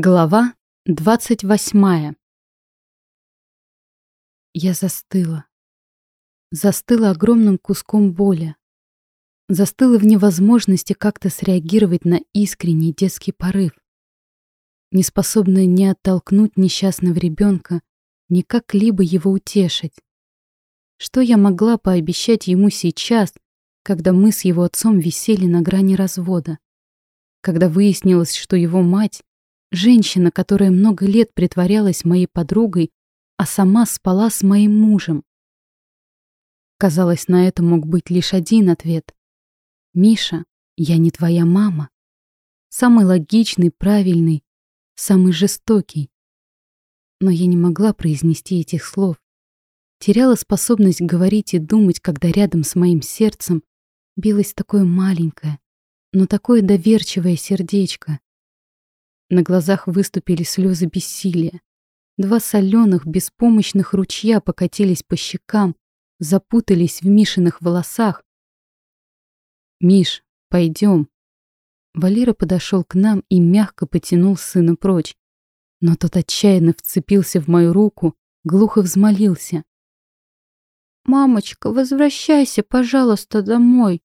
Глава двадцать восьмая. Я застыла. Застыла огромным куском боли. Застыла в невозможности как-то среагировать на искренний детский порыв. Неспособная ни оттолкнуть несчастного ребенка, ни как-либо его утешить. Что я могла пообещать ему сейчас, когда мы с его отцом висели на грани развода? Когда выяснилось, что его мать Женщина, которая много лет притворялась моей подругой, а сама спала с моим мужем. Казалось, на это мог быть лишь один ответ. «Миша, я не твоя мама». Самый логичный, правильный, самый жестокий. Но я не могла произнести этих слов. Теряла способность говорить и думать, когда рядом с моим сердцем билось такое маленькое, но такое доверчивое сердечко. На глазах выступили слезы бессилия. Два соленых, беспомощных ручья покатились по щекам, запутались в Мишиных волосах. «Миш, пойдем». Валера подошел к нам и мягко потянул сына прочь. Но тот отчаянно вцепился в мою руку, глухо взмолился. «Мамочка, возвращайся, пожалуйста, домой.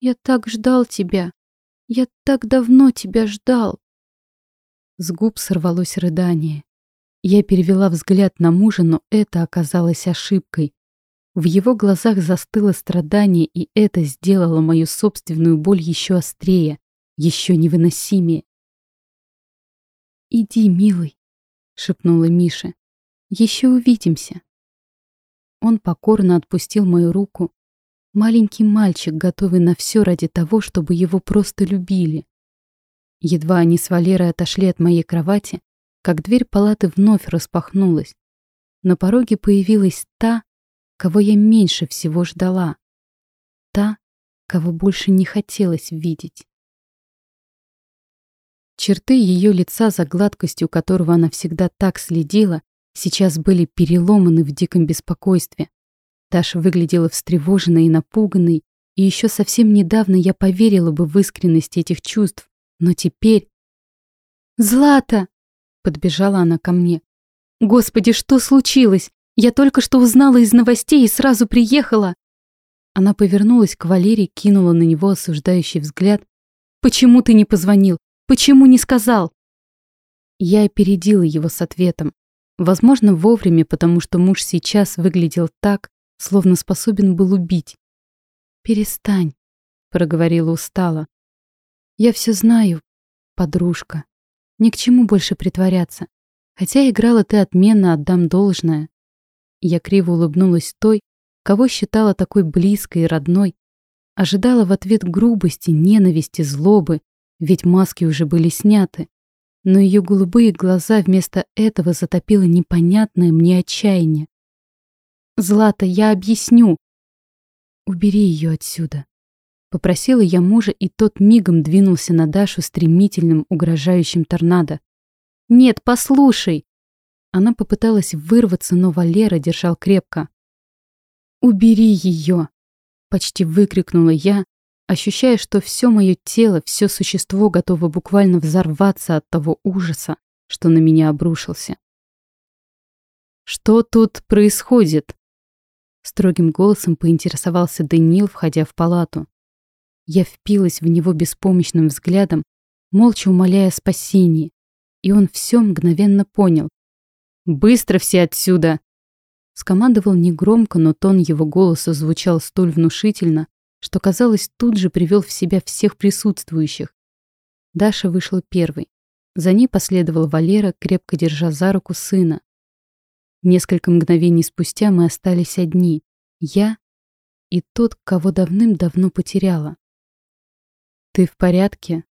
Я так ждал тебя. Я так давно тебя ждал». С губ сорвалось рыдание. Я перевела взгляд на мужа, но это оказалось ошибкой. В его глазах застыло страдание, и это сделало мою собственную боль еще острее, еще невыносимее. «Иди, милый», — шепнула Миша. «Еще увидимся». Он покорно отпустил мою руку. Маленький мальчик, готовый на все ради того, чтобы его просто любили. Едва они с Валерой отошли от моей кровати, как дверь палаты вновь распахнулась. На пороге появилась та, кого я меньше всего ждала. Та, кого больше не хотелось видеть. Черты ее лица, за гладкостью которого она всегда так следила, сейчас были переломаны в диком беспокойстве. Таша выглядела встревоженной и напуганной, и еще совсем недавно я поверила бы в искренность этих чувств, но теперь... «Злата!» — подбежала она ко мне. «Господи, что случилось? Я только что узнала из новостей и сразу приехала!» Она повернулась к Валерии, кинула на него осуждающий взгляд. «Почему ты не позвонил? Почему не сказал?» Я опередила его с ответом. Возможно, вовремя, потому что муж сейчас выглядел так, словно способен был убить. «Перестань», — проговорила устало. Я все знаю, подружка. Ни к чему больше притворяться. Хотя играла ты отменно, отдам должное. Я криво улыбнулась той, кого считала такой близкой и родной. Ожидала в ответ грубости, ненависти, злобы, ведь маски уже были сняты. Но ее голубые глаза вместо этого затопило непонятное мне отчаяние. «Злата, я объясню!» «Убери ее отсюда», Попросила я мужа, и тот мигом двинулся на Дашу стремительным, угрожающим торнадо. «Нет, послушай!» Она попыталась вырваться, но Валера держал крепко. «Убери ее!» — почти выкрикнула я, ощущая, что все мое тело, все существо готово буквально взорваться от того ужаса, что на меня обрушился. «Что тут происходит?» Строгим голосом поинтересовался Даниил, входя в палату. Я впилась в него беспомощным взглядом, молча умоляя спасения, и он все мгновенно понял. «Быстро все отсюда!» Скомандовал негромко, но тон его голоса звучал столь внушительно, что, казалось, тут же привел в себя всех присутствующих. Даша вышла первой. За ней последовал Валера, крепко держа за руку сына. Несколько мгновений спустя мы остались одни. Я и тот, кого давным-давно потеряла. «Ты в порядке?»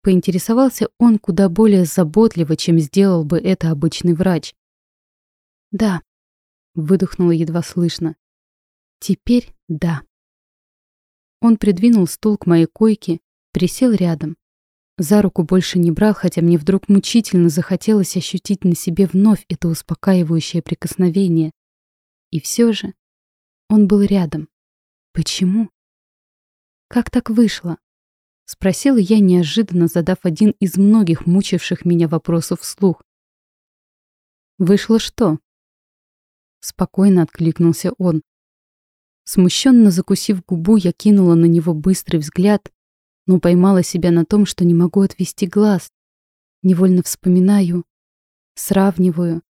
Поинтересовался он куда более заботливо, чем сделал бы это обычный врач. «Да», — выдохнула едва слышно. «Теперь да». Он придвинул стул к моей койке, присел рядом. За руку больше не брал, хотя мне вдруг мучительно захотелось ощутить на себе вновь это успокаивающее прикосновение. И все же он был рядом. Почему? Как так вышло? Спросила я, неожиданно задав один из многих мучивших меня вопросов вслух. «Вышло что?» Спокойно откликнулся он. Смущенно закусив губу, я кинула на него быстрый взгляд, но поймала себя на том, что не могу отвести глаз. Невольно вспоминаю, сравниваю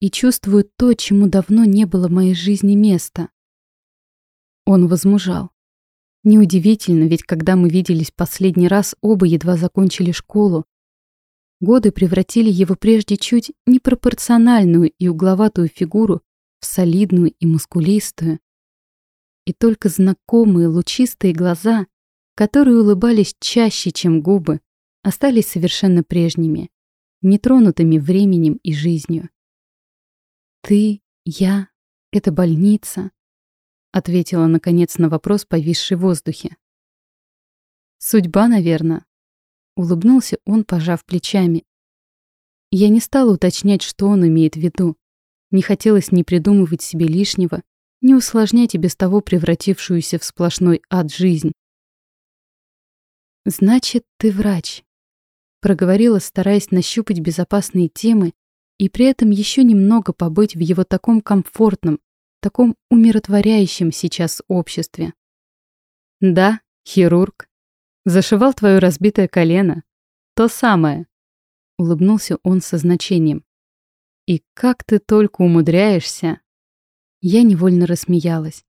и чувствую то, чему давно не было в моей жизни места. Он возмужал. Неудивительно, ведь когда мы виделись последний раз, оба едва закончили школу. Годы превратили его прежде чуть непропорциональную и угловатую фигуру в солидную и мускулистую. И только знакомые лучистые глаза, которые улыбались чаще, чем губы, остались совершенно прежними, нетронутыми временем и жизнью. «Ты, я, это больница», ответила наконец на вопрос, повисший в воздухе. Судьба, наверное. Улыбнулся он, пожав плечами. Я не стала уточнять, что он имеет в виду. Не хотелось ни придумывать себе лишнего, ни усложнять и без того превратившуюся в сплошной ад жизнь. «Значит, ты врач», — проговорила, стараясь нащупать безопасные темы и при этом еще немного побыть в его таком комфортном, таком умиротворяющем сейчас обществе. Да, хирург. Зашивал твое разбитое колено. То самое. Улыбнулся он со значением. И как ты только умудряешься. Я невольно рассмеялась.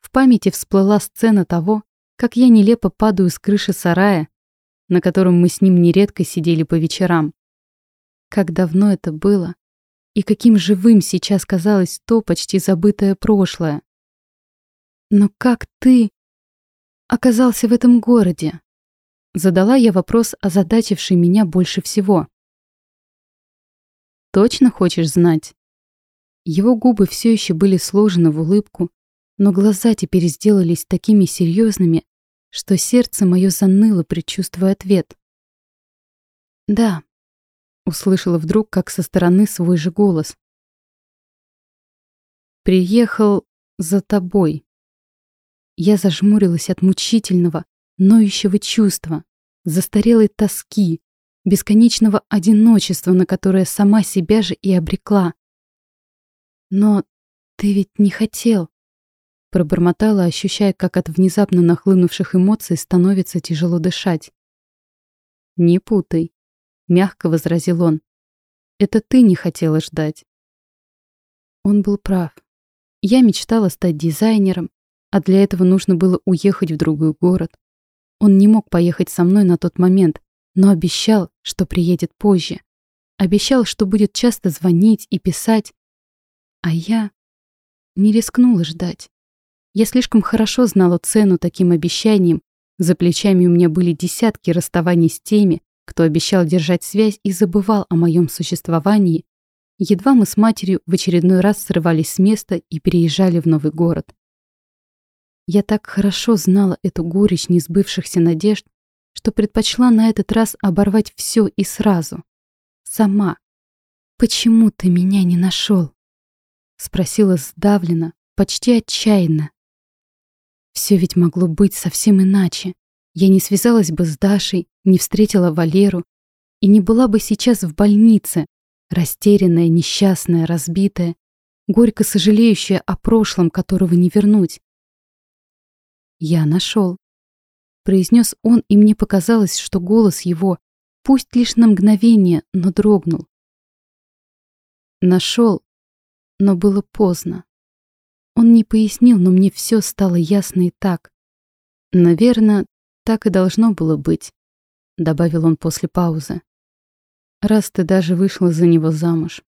В памяти всплыла сцена того, как я нелепо падаю с крыши сарая, на котором мы с ним нередко сидели по вечерам. Как давно это было, и каким живым сейчас казалось то почти забытое прошлое. «Но как ты оказался в этом городе?» Задала я вопрос, озадачивший меня больше всего. «Точно хочешь знать?» Его губы все еще были сложены в улыбку, но глаза теперь сделались такими серьезными, что сердце мое заныло, предчувствуя ответ. «Да», Услышала вдруг, как со стороны свой же голос. «Приехал за тобой». Я зажмурилась от мучительного, ноющего чувства, застарелой тоски, бесконечного одиночества, на которое сама себя же и обрекла. «Но ты ведь не хотел», — пробормотала, ощущая, как от внезапно нахлынувших эмоций становится тяжело дышать. «Не путай мягко возразил он. Это ты не хотела ждать. Он был прав. Я мечтала стать дизайнером, а для этого нужно было уехать в другой город. Он не мог поехать со мной на тот момент, но обещал, что приедет позже. Обещал, что будет часто звонить и писать. А я не рискнула ждать. Я слишком хорошо знала цену таким обещаниям. За плечами у меня были десятки расставаний с теми, кто обещал держать связь и забывал о моем существовании, едва мы с матерью в очередной раз срывались с места и переезжали в новый город. Я так хорошо знала эту горечь несбывшихся надежд, что предпочла на этот раз оборвать все и сразу. Сама. «Почему ты меня не нашел?» Спросила сдавленно, почти отчаянно. Все ведь могло быть совсем иначе. Я не связалась бы с Дашей, не встретила Валеру и не была бы сейчас в больнице, растерянная, несчастная, разбитая, горько сожалеющая о прошлом, которого не вернуть. «Я нашел», — произнес он, и мне показалось, что голос его, пусть лишь на мгновение, но дрогнул. Нашел, но было поздно. Он не пояснил, но мне все стало ясно и так. Наверное, так и должно было быть добавил он после паузы. Раз ты даже вышла за него замуж.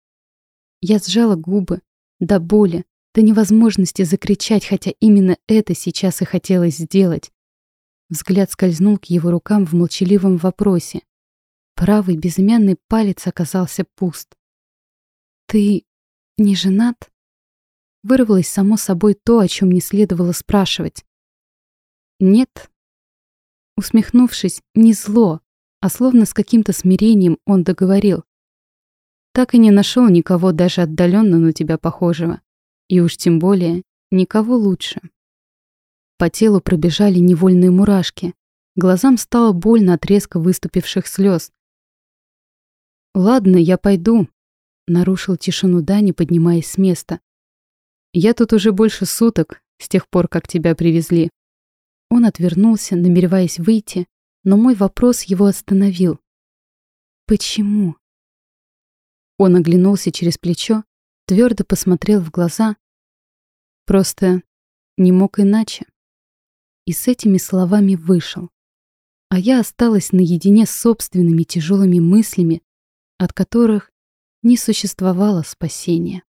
Я сжала губы до боли, до невозможности закричать, хотя именно это сейчас и хотелось сделать. Взгляд скользнул к его рукам в молчаливом вопросе. Правый безымянный палец оказался пуст. «Ты не женат?» Вырвалось само собой то, о чем не следовало спрашивать. «Нет, Усмехнувшись, не зло, а словно с каким-то смирением он договорил. Так и не нашел никого даже отдаленно на тебя похожего. И уж тем более никого лучше. По телу пробежали невольные мурашки. Глазам стало больно от резко выступивших слез. «Ладно, я пойду», — нарушил тишину Дани, поднимаясь с места. «Я тут уже больше суток, с тех пор, как тебя привезли». Он отвернулся, намереваясь выйти, но мой вопрос его остановил. «Почему?» Он оглянулся через плечо, твердо посмотрел в глаза. Просто не мог иначе. И с этими словами вышел. А я осталась наедине с собственными тяжелыми мыслями, от которых не существовало спасения.